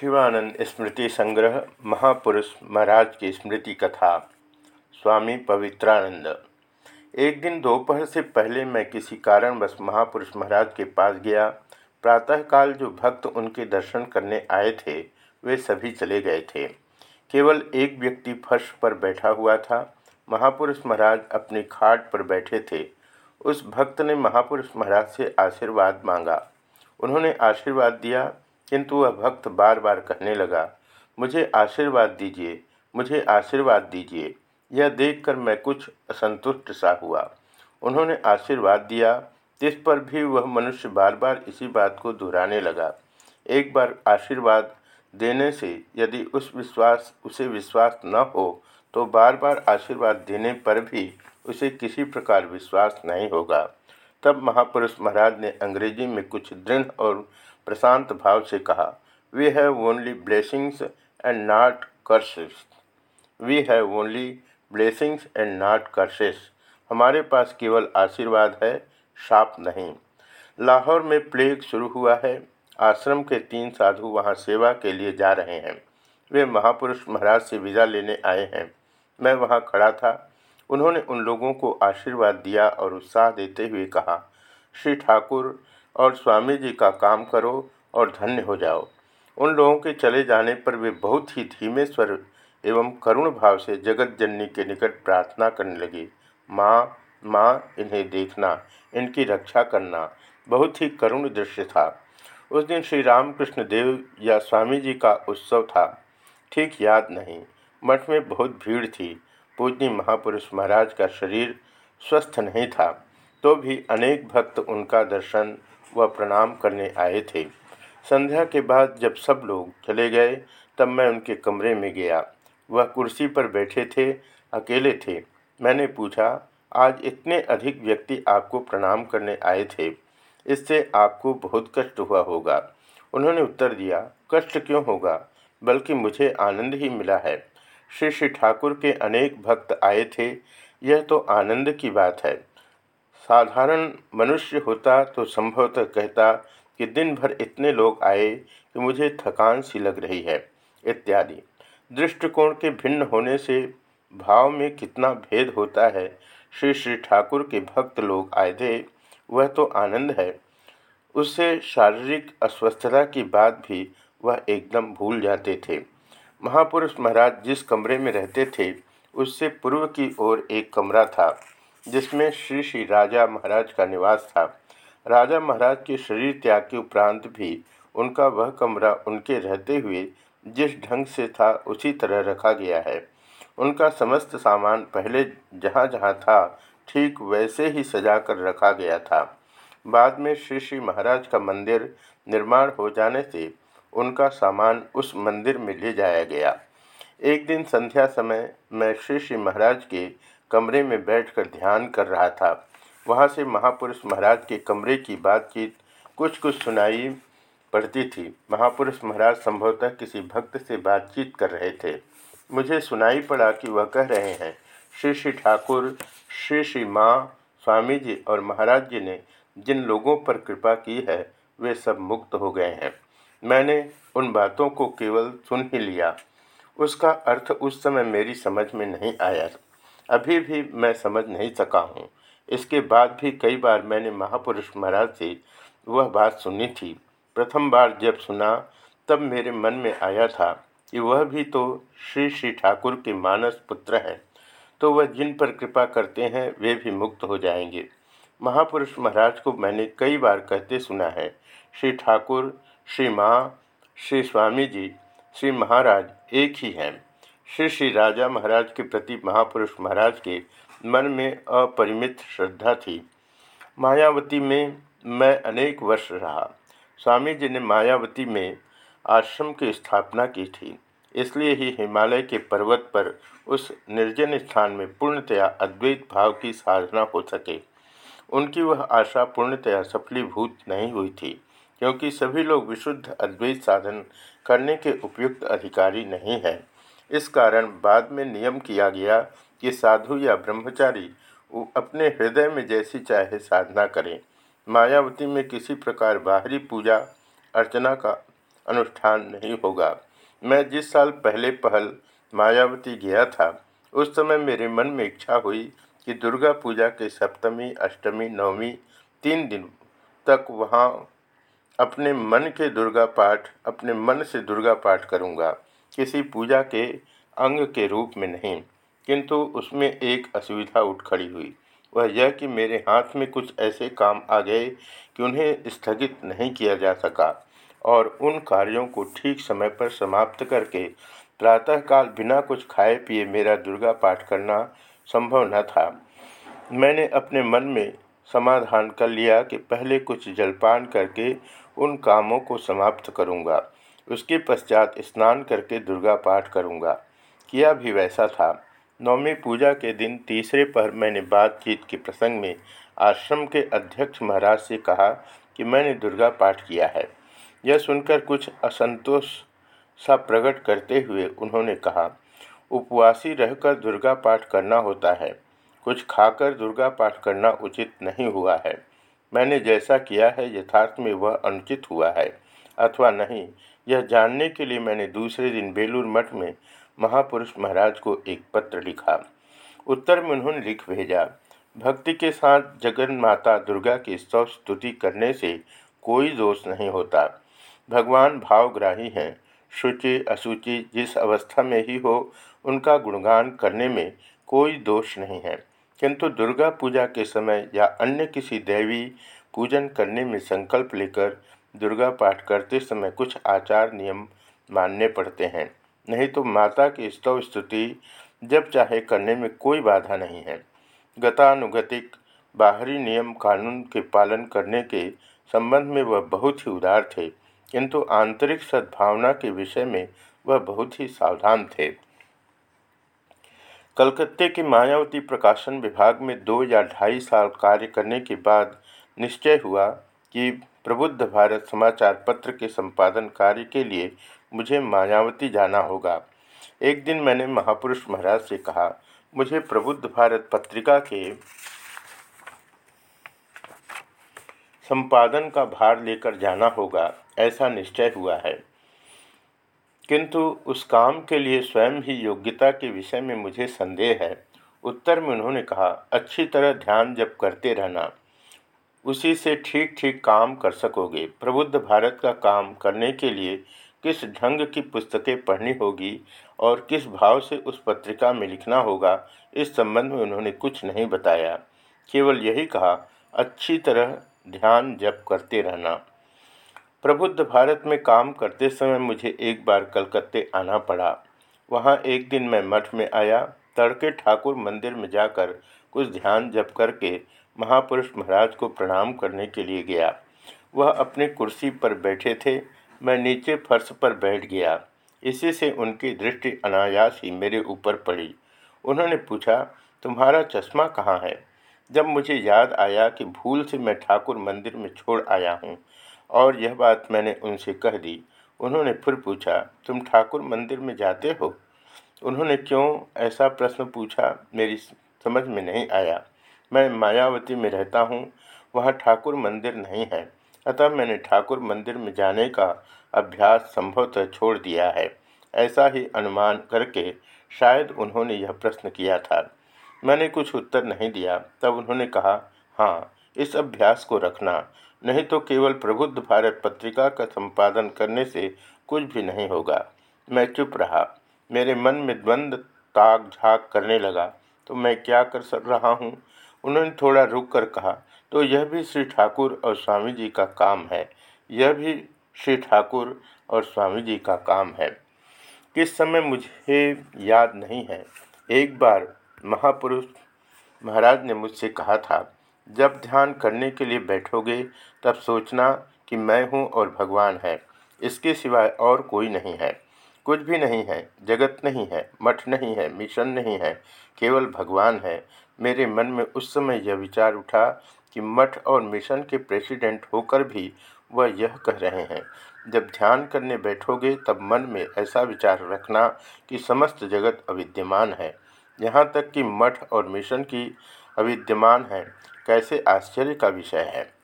शिवानंद स्मृति संग्रह, महापुरुष महाराज की स्मृति कथा, स्वामी पवित्रानंद। एक दिन दोपहर से पहले मैं किसी कारणवश महापुरुष महाराज के पास गया। प्रातःकाल जो भक्त उनके दर्शन करने आए थे, वे सभी चले गए थे। केवल एक व्यक्ति फर्श पर बैठा हुआ था। महापुरुष महाराज अपनी खाट पर बैठे थे। उस भक्त ने महापुरुष महाराज से आशीर्वाद मांगा। उन्होंने आशीर्वाद दिया। किंतु वह भक्त बार बार कहने लगा, मुझे आशीर्वाद दीजिए, मुझे आशीर्वाद दीजिए। यह देखकर मैं कुछ असंतुष्ट सा हुआ। उन्होंने आशीर्वाद दिया। जिस पर भी वह मनुष्य बार बार इसी बात को दोहराने लगा। एक बार आशीर्वाद देने से यदि उस विश्वास, उसे विश्वास न हो तो बार बार आशीर्वाद देने पर भी उसे किसी प्रकार विश्वास नहीं होगा। तब महापुरुष महाराज ने अंग्रेज़ी में कुछ दृढ़ और प्रशांत भाव से कहा we have only blessings and not curses we have only blessings and not curses हमारे पास केवल आशीर्वाद है, शाप नहीं। लाहौर में प्लेग शुरू हुआ है। आश्रम के तीन साधु वहाँ सेवा के लिए जा रहे हैं। वे महापुरुष महाराज से विदा लेने आए हैं। मैं वहाँ खड़ा था। उन्होंने उन लोगों को आशीर्वाद दिया और उत्साह देते हुए कहा, श्री ठाकुर और स्वामी जी का काम करो और धन्य हो जाओ। उन लोगों के चले जाने पर वे बहुत ही धीमे स्वर एवं करुण भाव से जगत जननी के निकट प्रार्थना करने लगे। माँ माँ, इन्हें देखना, इनकी रक्षा करना बहुत ही करुण दृश्य था। उस दिन श्री रामकृष्ण देव या स्वामी जी का उत्सव था। ठीक याद नहीं, मठ में बहुत भीड़ थी। पूजनी महापुरुष महाराज का शरीर स्वस्थ नहीं था तो भी अनेक भक्त उनका दर्शन व प्रणाम करने आए थे। संध्या के बाद जब सब लोग चले गए, तब मैं उनके कमरे में गया। वह कुर्सी पर बैठे थे, अकेले थे। मैंने पूछा, आज इतने अधिक व्यक्ति आपको प्रणाम करने आए थे। इससे आपको बहुत कष्ट हुआ होगा। उन्होंने उत्तर दिया, कष्ट क्यों होगा? बल्कि मुझे आनंद ही मिला है। श्री श्री ठाकुर के अनेक भक्त आए थे, यह तो आनंद की बात है। साधारण मनुष्य होता तो संभवतः कहता कि दिन भर इतने लोग आए कि मुझे थकान सी लग रही है, इत्यादि। दृष्टिकोण के भिन्न होने से भाव में कितना भेद होता है, श्री श्री ठाकुर के भक्त लोग आए थे, वह तो आनंद है। उससे शारीरिक अस्वस्थता की बात भी वह एकदम भूल जाते थे। महापुरुष महाराज जिस कमरे में रहते थे, उससे पूर्व की ओर एक कमरा था, जिसमें श्री श्री राजा महाराज का निवास था। राजा महाराज के शरीर त्याग के उपरांत भी उनका वह कमरा उनके रहते हुए जिस ढंग से था, उसी तरह रखा गया है। उनका समस्त सामान पहले जहाँ जहाँ था, ठीक वैसे ही सजा कर रखा गया था। बाद में श्री श्री महाराज का मंदिर निर्माण हो जाने से उनका सामान उस मंदिर में ले जाया गया। एक दिन संध्या समय मैं श्री श्री महाराज के कमरे में बैठकर ध्यान कर रहा था। वहाँ से महापुरुष महाराज के कमरे की बातचीत कुछ कुछ सुनाई पड़ती थी। महापुरुष महाराज संभवतः किसी भक्त से बातचीत कर रहे थे। मुझे सुनाई पड़ा कि वह कह रहे हैं, श्री श्री ठाकुर, श्री श्री माँ स्वामी जी और महाराज जी ने जिन लोगों पर कृपा की है, वे सब मुक्त हो गए हैं। मैंने उन बातों को केवल सुन ही लिया। उसका अर्थ उस समय मेरी समझ में नहीं आया। अभी भी मैं समझ नहीं सका हूँ। इसके बाद भी कई बार मैंने महापुरुष महाराज से वह बात सुनी थी। प्रथम बार जब सुना, तब मेरे मन में आया था कि वह भी तो श्री श्री ठाकुर के मानस पुत्र हैं। तो वह जिन पर कृपा करते हैं, वे भी मुक्त हो जाएँगे। महापुरुष महाराज को मैंने कई बार कहते सुना है, श्री ठाकुर श्री माँ, श्री स्वामी जी, श्री महाराज एक ही हैं। श्री श्री राजा महाराज के प्रति महापुरुष महाराज के मन में अपरिमित श्रद्धा थी। मायावती में मैं अनेक वर्ष रहा। स्वामी जी ने मायावती में आश्रम की स्थापना की थी। इसलिए ही हिमालय के पर्वत पर उस निर्जन स्थान में पूर्णतया अद्वैत भाव की साधना हो सके। उनकी वह आशा पूर्णतया सफलीभूत नहीं हुई थी। क्योंकि सभी लोग विशुद्ध अद्वैत साधन करने के उपयुक्त अधिकारी नहीं हैं। इस कारण बाद में नियम किया गया कि साधु या ब्रह्मचारी अपने हृदय में जैसी चाहे साधना करें। मायावती में किसी प्रकार बाहरी पूजा, अर्चना का अनुष्ठान नहीं होगा। मैं जिस साल पहले पहल मायावती गया था, उस समय मेरे मन में इच्छा हुई कि दुर्गा पूजा के सप्तमी, अष्टमी, नवमी तीन दिन तक वहाँ अपने मन के दुर्गा पाठ, अपने मन से दुर्गा पाठ करूँगा। किसी पूजा के अंग के रूप में नहीं, किंतु उसमें एक असुविधा उठ खड़ी हुई। वह यह कि मेरे हाथ में कुछ ऐसे काम आ गए कि उन्हें स्थगित नहीं किया जा सका, और उन कार्यों को ठीक समय पर समाप्त करके प्रातःकाल बिना कुछ खाए पिए मेरा दुर्गा पाठ करना संभव न था। मैंने अपने मन में समाधान कर लिया कि पहले कुछ जलपान करके उन कामों को समाप्त करूँगा। उसके पश्चात स्नान करके दुर्गा पाठ करूँगा। किया भी वैसा था। नवमी पूजा के दिन तीसरे पर मैंने बातचीत के प्रसंग में आश्रम के अध्यक्ष महाराज से कहा कि मैंने दुर्गा पाठ किया है। यह सुनकर कुछ असंतोष सा प्रकट करते हुए उन्होंने कहा, उपवासी रहकर दुर्गा पाठ करना होता है। कुछ खाकर दुर्गा पाठ करना उचित नहीं हुआ है। मैंने जैसा किया है, यथार्थ में वह अनुचित हुआ है। अथवा नहीं, यह जानने के लिए मैंने दूसरे दिन बेलूर मठ में महापुरुष महाराज को एक पत्र लिखा। उत्तर में उन्होंने लिख भेजा, भक्ति के साथ जगन माता दुर्गा की स्तव स्तुति करने से कोई दोष नहीं होता। भगवान भावग्राही हैं, शुचि, अशुचि, जिस अवस्था में ही हो, उनका गुणगान करने में कोई दोष नहीं है। किंतु दुर्गा पूजा के समय या अन्य किसी देवी पूजन करने में संकल्प लेकर दुर्गा पाठ करते समय कुछ आचार नियम मानने पड़ते हैं। नहीं तो माता की स्तव स्तुति जब चाहे करने में कोई बाधा नहीं है। गतानुगतिक बाहरी नियम कानून के पालन करने के संबंध में वह बहुत ही उदार थे, किंतु आंतरिक सद्भावना के विषय में वह बहुत ही सावधान थे। कलकत्ते के मायावती प्रकाशन विभाग में दो या ढाई साल कार्य करने के बाद निश्चय हुआ कि प्रबुद्ध भारत समाचार पत्र के संपादन कार्य के लिए मुझे मायावती जाना होगा। एक दिन मैंने महापुरुष महाराज से कहा, मुझे प्रबुद्ध भारत पत्रिका के संपादन का भार लेकर जाना होगा, ऐसा निश्चय हुआ है। किंतु उस काम के लिए स्वयं ही योग्यता के विषय में मुझे संदेह है। उत्तर में उन्होंने कहा, अच्छी तरह ध्यान जब करते रहना, उसी से ठीक ठीक काम कर सकोगे। प्रबुद्ध भारत का काम करने के लिए किस ढंग की पुस्तकें पढ़नी होगी और किस भाव से उस पत्रिका में लिखना होगा, इस संबंध में उन्होंने कुछ नहीं बताया। केवल यही कहा, अच्छी तरह ध्यान जप करते रहना। प्रबुद्ध भारत में काम करते समय मुझे एक बार कलकत्ते आना पड़ा। वहाँ एक दिन मैं मठ में आया, तड़के ठाकुर मंदिर में जाकर कुछ ध्यान जप करके महापुरुष महाराज को प्रणाम करने के लिए गया। वह अपनी कुर्सी पर बैठे थे, मैं नीचे फर्श पर बैठ गया। इसी से उनकी दृष्टि अनायास ही मेरे ऊपर पड़ी। उन्होंने पूछा, तुम्हारा चश्मा कहाँ है? जब मुझे याद आया कि भूल से मैं ठाकुर मंदिर में छोड़ आया हूँ और यह बात मैंने उनसे कह दी। उन्होंने फिर पूछा, तुम ठाकुर मंदिर में जाते हो? उन्होंने क्यों ऐसा प्रश्न पूछा, मेरी समझ में नहीं आया। मैं मायावती में रहता हूँ, वहाँ ठाकुर मंदिर नहीं है। अतः मैंने ठाकुर मंदिर में जाने का अभ्यास संभवतः छोड़ दिया है। ऐसा ही अनुमान करके शायद उन्होंने यह प्रश्न किया था। मैंने कुछ उत्तर नहीं दिया। तब उन्होंने कहा हाँ इस अभ्यास को रखना। नहीं तो केवल प्रबुद्ध भारत पत्रिका का संपादन करने से कुछ भी नहीं होगा। मैं चुप रहा। मेरे मन में द्वंद्व ताक झाक करने लगा। तो मैं क्या कर सक रहा हूँ? उन्होंने थोड़ा रुक कर कहा तो यह भी श्री ठाकुर और स्वामी जी का काम है। यह भी श्री ठाकुर और स्वामी जी का काम है। किस समय मुझे याद नहीं है। एक बार महापुरुष महाराज ने मुझसे कहा था जब ध्यान करने के लिए बैठोगे, तब सोचना कि मैं हूँ और भगवान है। इसके सिवाय और कोई नहीं है। कुछ भी नहीं है, जगत नहीं है, मठ नहीं है, मिशन नहीं है, केवल भगवान है। मेरे मन में उस समय यह विचार उठा कि मठ और मिशन के प्रेसिडेंट होकर भी वह यह कह रहे हैं। जब ध्यान करने बैठोगे, तब मन में ऐसा विचार रखना कि समस्त जगत अविद्यमान है। यहाँ तक कि मठ और मिशन की अविद्यमान है। कैसे आश्चर्य का विषय है।